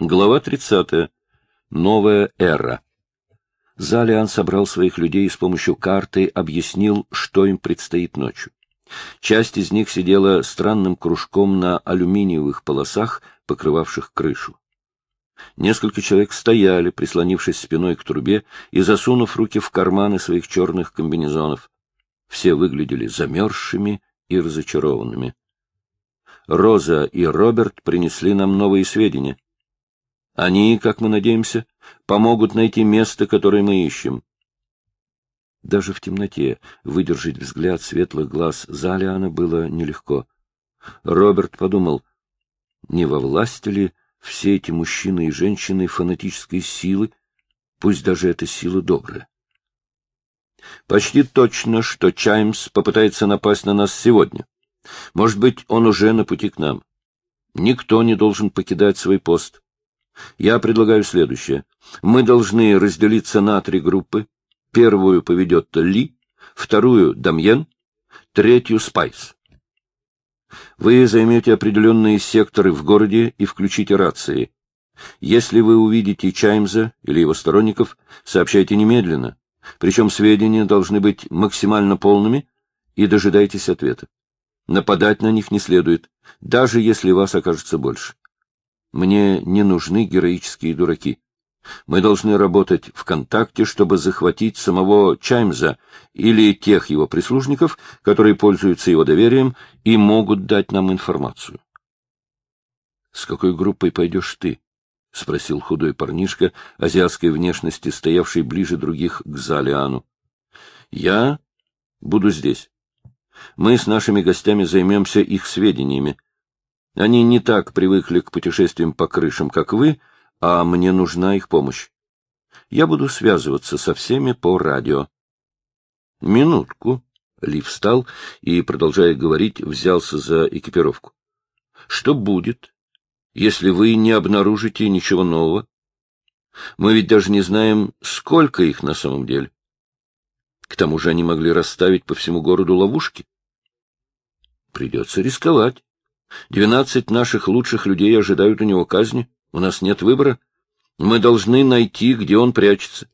Глава 30. Новая эра. Залиан собрал своих людей и с помощью карты объяснил, что им предстоит ночью. Часть из них сидела странным кружком на алюминиевых полосах, покрывавших крышу. Несколько человек стояли, прислонившись спиной к трубе и засунув руки в карманы своих черных комбинезонов. Все выглядели замерзшими и разочарованными. Роза и Роберт принесли нам новые сведения. Они, как мы надеемся, помогут найти место, которое мы ищем. Даже в темноте выдержать взгляд светлых глаз Залиана было нелегко. Роберт подумал, не во власти ли все эти мужчины и женщины фанатической силы, пусть даже эта сила добрая. Почти точно, что Чаймс попытается напасть на нас сегодня. Может быть, он уже на пути к нам. Никто не должен покидать свой пост. Я предлагаю следующее. Мы должны разделиться на три группы. Первую поведет Ли, вторую — Дамьен, третью — Спайс. Вы займете определенные секторы в городе и включите рации. Если вы увидите Чаймза или его сторонников, сообщайте немедленно. Причем сведения должны быть максимально полными и дожидайтесь ответа. Нападать на них не следует, даже если вас окажется больше. Мне не нужны героические дураки. Мы должны работать в контакте, чтобы захватить самого Чаймза или тех его прислужников, которые пользуются его доверием и могут дать нам информацию. — С какой группой пойдешь ты? — спросил худой парнишка азиатской внешности, стоявший ближе других к Залиану. — Я буду здесь. Мы с нашими гостями займемся их сведениями. Они не так привыкли к путешествиям по крышам, как вы, а мне нужна их помощь. Я буду связываться со всеми по радио. — Минутку. Ли встал и, продолжая говорить, взялся за экипировку. — Что будет, если вы не обнаружите ничего нового? Мы ведь даже не знаем, сколько их на самом деле. К тому же они могли расставить по всему городу ловушки. Придется рисковать. Двенадцать наших лучших людей ожидают у него казни. У нас нет выбора. Мы должны найти, где он прячется.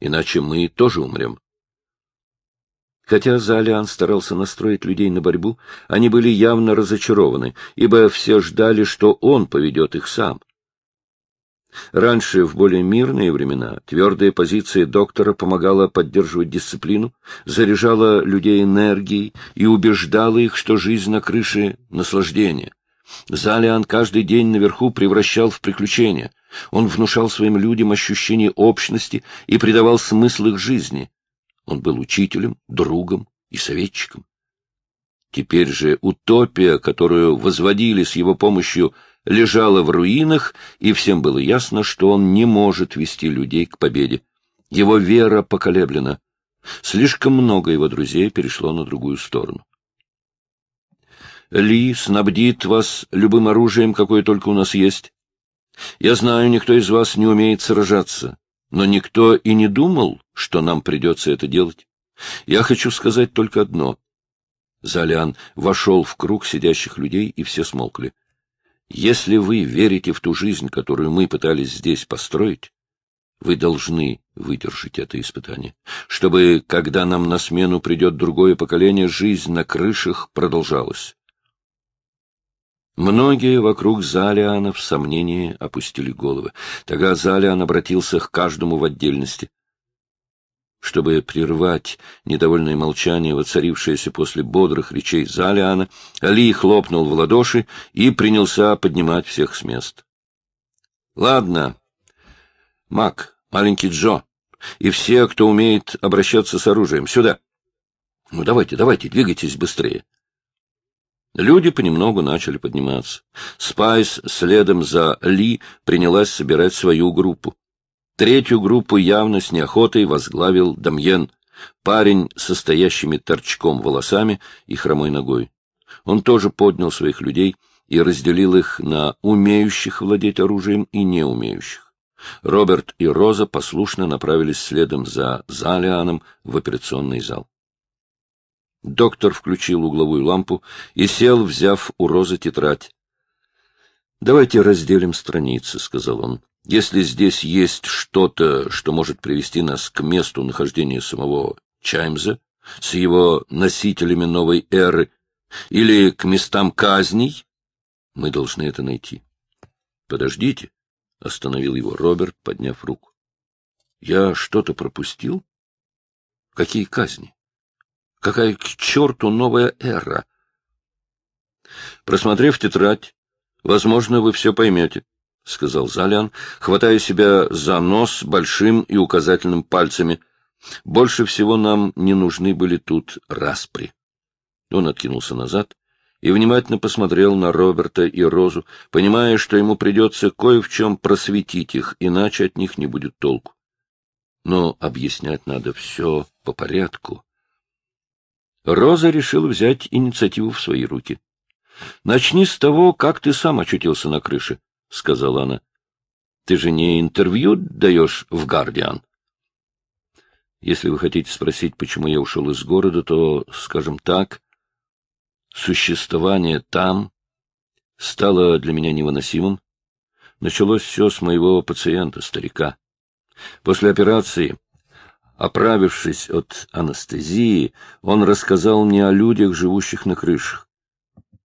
Иначе мы тоже умрем. Хотя Залиан старался настроить людей на борьбу, они были явно разочарованы, ибо все ждали, что он поведет их сам. Раньше, в более мирные времена, твердая позиция доктора помогала поддерживать дисциплину, заряжала людей энергией и убеждала их, что жизнь на крыше — наслаждение. Залиан каждый день наверху превращал в приключения. Он внушал своим людям ощущение общности и придавал смысл их жизни. Он был учителем, другом и советчиком. Теперь же утопия, которую возводили с его помощью, лежала в руинах, и всем было ясно, что он не может вести людей к победе. Его вера поколеблена. Слишком много его друзей перешло на другую сторону. Ли снабдит вас любым оружием, какое только у нас есть. Я знаю, никто из вас не умеет сражаться, но никто и не думал, что нам придется это делать. Я хочу сказать только одно. Залиан вошел в круг сидящих людей, и все смолкли. Если вы верите в ту жизнь, которую мы пытались здесь построить, вы должны выдержать это испытание, чтобы, когда нам на смену придет другое поколение, жизнь на крышах продолжалась. Многие вокруг Залиана в сомнении опустили головы. Тогда Залиан обратился к каждому в отдельности. Чтобы прервать недовольное молчание, воцарившееся после бодрых речей Залиана, Али хлопнул в ладоши и принялся поднимать всех с мест. — Ладно, Мак, маленький Джо, и все, кто умеет обращаться с оружием, сюда. Ну, давайте, давайте, двигайтесь быстрее. Люди понемногу начали подниматься. Спайс следом за Ли принялась собирать свою группу. Третью группу явно с неохотой возглавил Дамьен, парень с стоящими торчком волосами и хромой ногой. Он тоже поднял своих людей и разделил их на умеющих владеть оружием и не умеющих. Роберт и Роза послушно направились следом за Залианом в операционный зал. Доктор включил угловую лампу и сел, взяв у Розы тетрадь. — Давайте разделим страницы, — сказал он. — Если здесь есть что-то, что может привести нас к месту нахождения самого Чаймза, с его носителями новой эры, или к местам казней, мы должны это найти. — Подождите, — остановил его Роберт, подняв руку. — Я что-то пропустил? Какие казни? Какая к черту новая эра? Просмотрев тетрадь, возможно, вы все поймете, — сказал Залян, хватая себя за нос большим и указательным пальцами. Больше всего нам не нужны были тут распри. Он откинулся назад и внимательно посмотрел на Роберта и Розу, понимая, что ему придется кое в чем просветить их, иначе от них не будет толку. Но объяснять надо все по порядку. Роза решила взять инициативу в свои руки. — Начни с того, как ты сам очутился на крыше, — сказала она. — Ты же не интервью даешь в «Гардиан»? Если вы хотите спросить, почему я ушел из города, то, скажем так, существование там стало для меня невыносимым. Началось все с моего пациента, старика. После операции Оправившись от анестезии, он рассказал мне о людях, живущих на крышах.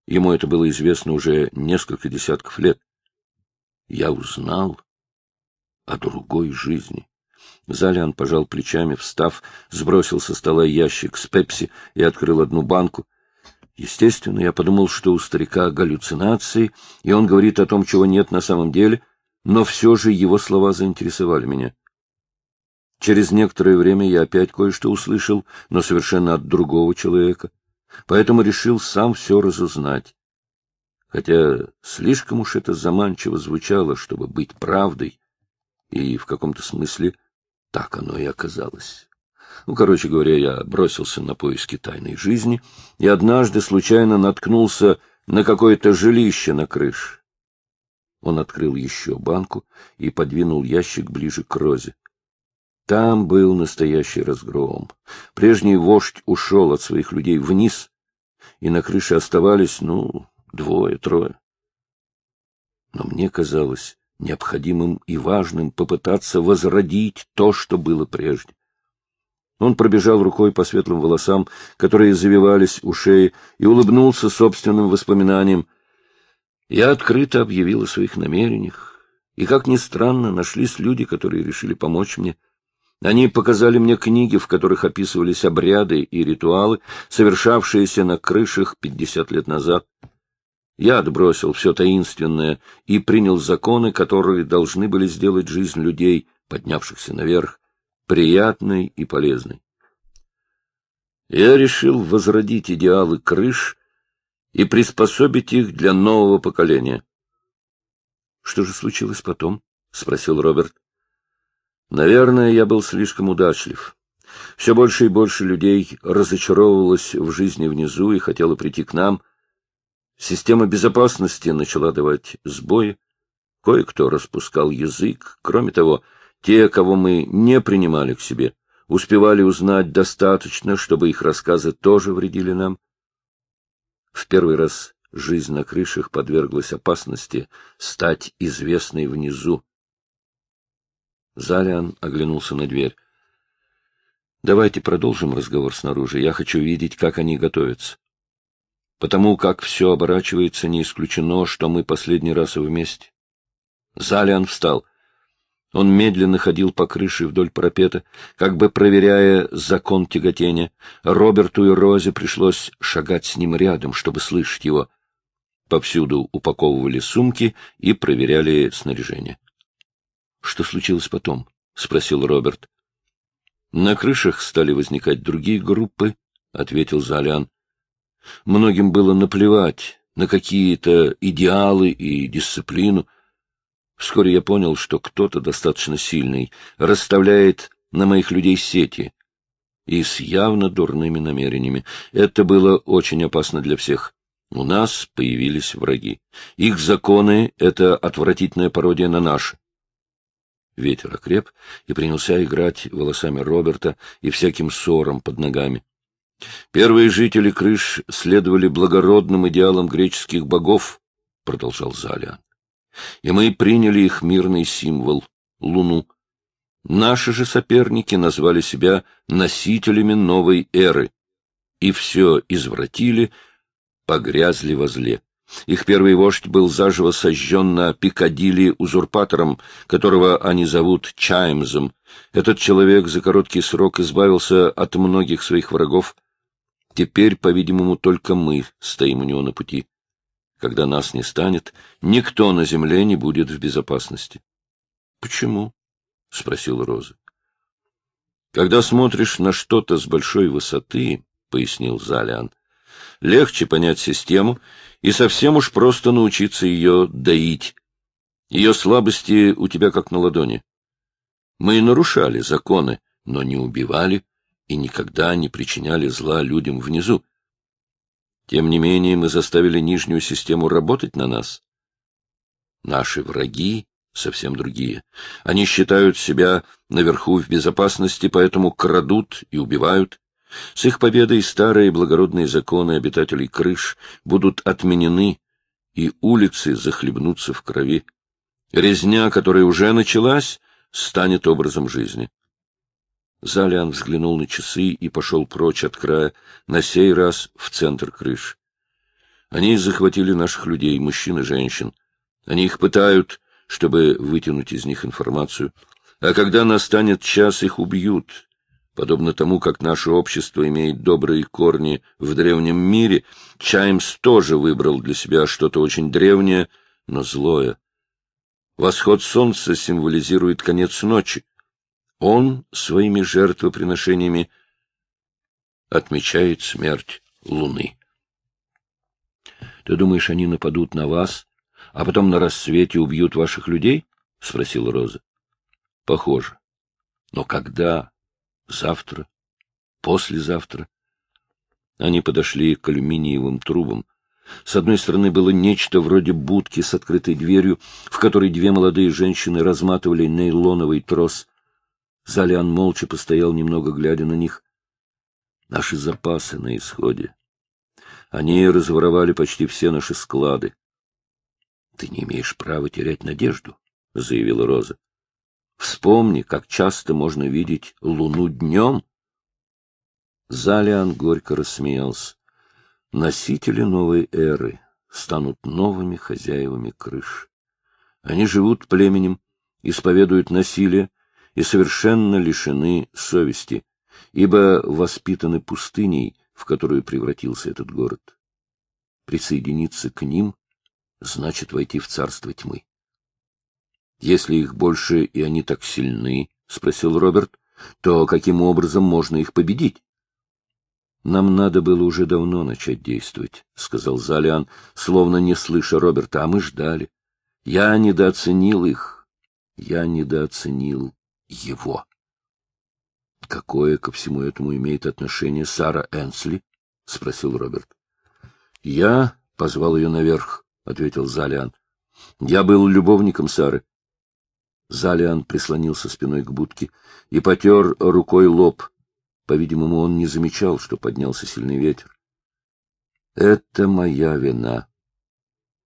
Ему это было известно уже несколько десятков лет. Я узнал о другой жизни. Залиан пожал плечами, встав, сбросил со стола ящик с пепси и открыл одну банку. Естественно, я подумал, что у старика галлюцинации, и он говорит о том, чего нет на самом деле, но все же его слова заинтересовали меня. Через некоторое время я опять кое-что услышал, но совершенно от другого человека, поэтому решил сам все разузнать. Хотя слишком уж это заманчиво звучало, чтобы быть правдой, и в каком-то смысле так оно и оказалось. Ну, короче говоря, я бросился на поиски тайной жизни и однажды случайно наткнулся на какое-то жилище на крыше. Он открыл еще банку и подвинул ящик ближе к розе. Там был настоящий разгром. Прежний вождь ушел от своих людей вниз, и на крыше оставались, ну, двое-трое. Но мне казалось необходимым и важным попытаться возродить то, что было прежде. Он пробежал рукой по светлым волосам, которые завивались у шеи, и улыбнулся собственным воспоминаниям. Я открыто объявил о своих намерениях, и, как ни странно, нашлись люди, которые решили помочь мне — они показали мне книги, в которых описывались обряды и ритуалы, совершавшиеся на крышах пятьдесят лет назад. Я отбросил все таинственное и принял законы, которые должны были сделать жизнь людей, поднявшихся наверх, приятной и полезной. Я решил возродить идеалы крыш и приспособить их для нового поколения. — Что же случилось потом? — спросил Роберт. Наверное, я был слишком удачлив. Все больше и больше людей разочаровывалось в жизни внизу и хотело прийти к нам. Система безопасности начала давать сбои. Кое-кто распускал язык. Кроме того, те, кого мы не принимали к себе, успевали узнать достаточно, чтобы их рассказы тоже вредили нам. В первый раз жизнь на крышах подверглась опасности стать известной внизу. Залиан оглянулся на дверь. — Давайте продолжим разговор снаружи. Я хочу видеть, как они готовятся. Потому как все оборачивается, не исключено, что мы последний раз вместе. Залиан встал. Он медленно ходил по крыше вдоль парапета, как бы проверяя закон тяготения. Роберту и Розе пришлось шагать с ним рядом, чтобы слышать его. Повсюду упаковывали сумки и проверяли снаряжение. Что случилось потом? — спросил Роберт. — На крышах стали возникать другие группы, — ответил Залян. Многим было наплевать на какие-то идеалы и дисциплину. Вскоре я понял, что кто-то достаточно сильный расставляет на моих людей сети и с явно дурными намерениями. Это было очень опасно для всех. У нас появились враги. Их законы — это отвратительная пародия на наши. Ветер окреп и принялся играть волосами Роберта и всяким ссором под ногами. Первые жители крыш следовали благородным идеалам греческих богов, — продолжал Заля. и мы приняли их мирный символ — Луну. Наши же соперники назвали себя носителями новой эры, и все извратили, погрязли во зле. Их первый вождь был заживо сожжен на Пикадилли узурпатором, которого они зовут Чаймзом. Этот человек за короткий срок избавился от многих своих врагов. Теперь, по-видимому, только мы стоим у него на пути. Когда нас не станет, никто на земле не будет в безопасности. — Почему? — спросила Роза. — Когда смотришь на что-то с большой высоты, — пояснил Залиан, — легче понять систему и совсем уж просто научиться ее доить. Ее слабости у тебя как на ладони. Мы и нарушали законы, но не убивали и никогда не причиняли зла людям внизу. Тем не менее, мы заставили нижнюю систему работать на нас. Наши враги совсем другие. Они считают себя наверху в безопасности, поэтому крадут и убивают. С их победой старые благородные законы обитателей крыш будут отменены, и улицы захлебнутся в крови. Резня, которая уже началась, станет образом жизни. Залиан взглянул на часы и пошел прочь от края, на сей раз в центр крыш. Они захватили наших людей, мужчин и женщин. Они их пытают, чтобы вытянуть из них информацию. А когда настанет час, их убьют. Подобно тому, как наше общество имеет добрые корни в древнем мире, Чаймс тоже выбрал для себя что-то очень древнее, но злое. Восход солнца символизирует конец ночи. Он своими жертвоприношениями отмечает смерть Луны. — Ты думаешь, они нападут на вас, а потом на рассвете убьют ваших людей? — спросила Роза. — Похоже. Но когда? Завтра? Послезавтра? Они подошли к алюминиевым трубам. С одной стороны было нечто вроде будки с открытой дверью, в которой две молодые женщины разматывали нейлоновый трос. Залиан молча постоял, немного глядя на них. Наши запасы на исходе. Они разворовали почти все наши склады. — Ты не имеешь права терять надежду, — заявила Роза. — Вспомни, как часто можно видеть луну днем. Залиан горько рассмеялся. Носители новой эры станут новыми хозяевами крыш. Они живут племенем, исповедуют насилие, и совершенно лишены совести, ибо воспитаны пустыней, в которую превратился этот город. Присоединиться к ним значит войти в царство тьмы. Если их больше и они так сильны, — спросил Роберт, — то каким образом можно их победить? Нам надо было уже давно начать действовать, — сказал Залиан, словно не слыша Роберта, а мы ждали. Я недооценил их. Я недооценил его. — Какое ко всему этому имеет отношение Сара Энсли? — спросил Роберт. — Я позвал ее наверх, — ответил Залиан. — Я был любовником Сары. Залиан прислонился спиной к будке и потер рукой лоб. По-видимому, он не замечал, что поднялся сильный ветер. — Это моя вина.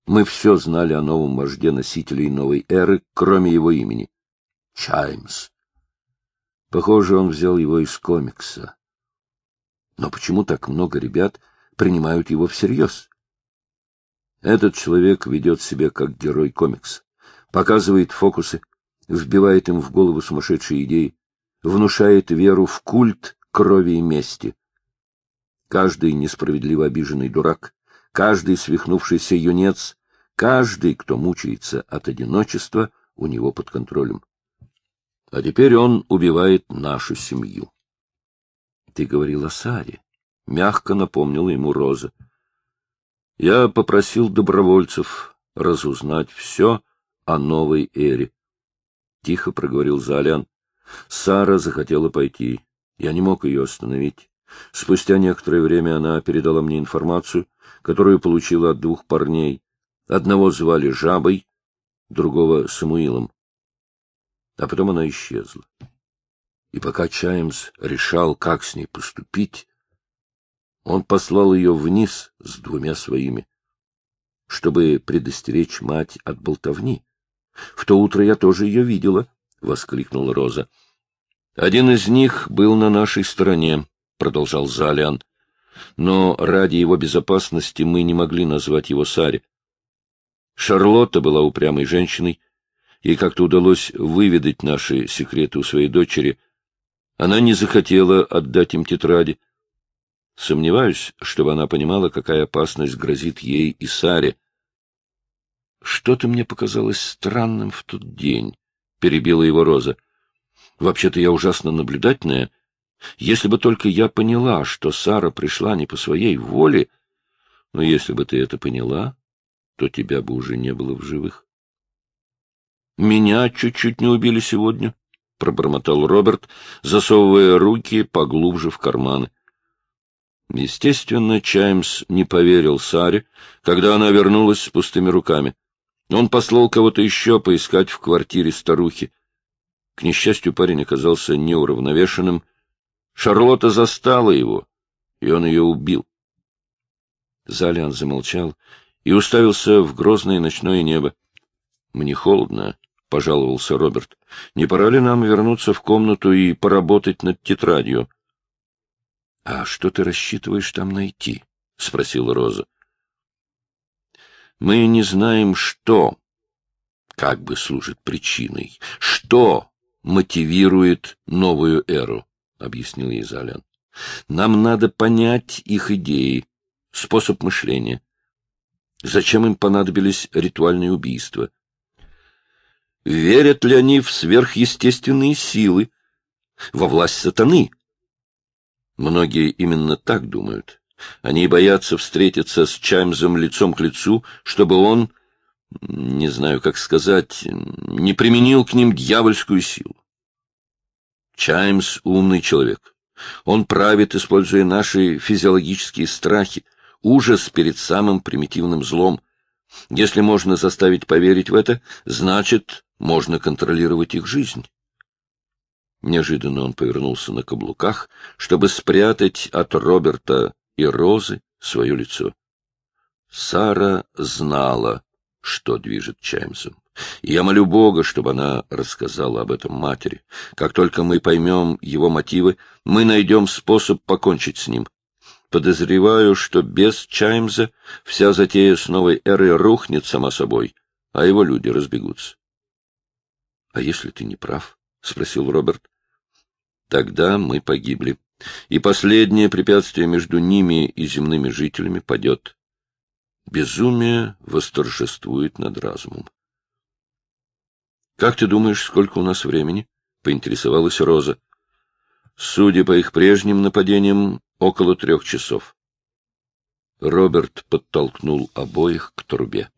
Мы все знали о новом вожде носителей новой эры, кроме его имени. Чаймс. Похоже, он взял его из комикса. Но почему так много ребят принимают его всерьез? Этот человек ведет себя как герой комикса, показывает фокусы, вбивает им в голову сумасшедшие идеи, внушает веру в культ крови и мести. Каждый несправедливо обиженный дурак, каждый свихнувшийся юнец, каждый, кто мучается от одиночества, у него под контролем. А теперь он убивает нашу семью. — Ты говорил о Саре, — мягко напомнила ему Роза. Я попросил добровольцев разузнать все о новой эре. Тихо проговорил Залян. Сара захотела пойти. Я не мог ее остановить. Спустя некоторое время она передала мне информацию, которую получила от двух парней. Одного звали Жабой, другого — Самуилом а потом она исчезла. И пока Чаймс решал, как с ней поступить, он послал ее вниз с двумя своими. чтобы предостеречь мать от болтовни. В то утро я тоже ее видела, — воскликнула Роза. — Один из них был на нашей стороне, — продолжал Залиан. — Но ради его безопасности мы не могли назвать его Саре. Шарлотта была упрямой женщиной, ей как-то удалось выведать наши секреты у своей дочери. Она не захотела отдать им тетради. Сомневаюсь, чтобы она понимала, какая опасность грозит ей и Саре. Что-то мне показалось странным в тот день, — перебила его Роза. Вообще-то я ужасно наблюдательная. Если бы только я поняла, что Сара пришла не по своей воле, но если бы ты это поняла, то тебя бы уже не было в живых. — Меня чуть-чуть не убили сегодня, — пробормотал Роберт, засовывая руки поглубже в карманы. Естественно, Чаймс не поверил Саре, когда она вернулась с пустыми руками. Он послал кого-то еще поискать в квартире старухи. К несчастью, парень оказался неуравновешенным. Шарлотта застала его, и он ее убил. Залиан замолчал и уставился в грозное ночное небо. — Мне холодно, — пожаловался Роберт. — Не пора ли нам вернуться в комнату и поработать над тетрадью? — А что ты рассчитываешь там найти? — спросила Роза. Мы не знаем, что как бы служит причиной, что мотивирует новую эру, — объяснил ей Залян. Нам надо понять их идеи, способ мышления. Зачем им понадобились ритуальные убийства? Верят ли они в сверхъестественные силы, во власть сатаны? Многие именно так думают. Они боятся встретиться с Чаймзом лицом к лицу, чтобы он, не знаю, как сказать, не применил к ним дьявольскую силу. Чаймс — умный человек. Он правит, используя наши физиологические страхи, ужас перед самым примитивным злом. Если можно заставить поверить в это, значит, можно контролировать их жизнь. Неожиданно он повернулся на каблуках, чтобы спрятать от Роберта и розы свое лицо. Сара знала, что движет Чаймсом. Я молю Бога, чтобы она рассказала об этом матери. Как только мы поймем его мотивы, мы найдем способ покончить с ним. Подозреваю, что без Чаймза вся затея с новой эрой рухнет сама собой, а его люди разбегутся. — А если ты не прав? — спросил Роберт. — Тогда мы погибли и последнее препятствие между ними и земными жителями падет. Безумие восторжествует над разумом. — Как ты думаешь, сколько у нас времени? — поинтересовалась Роза. — Судя по их прежним нападениям, около трех часов. Роберт подтолкнул обоих к трубе.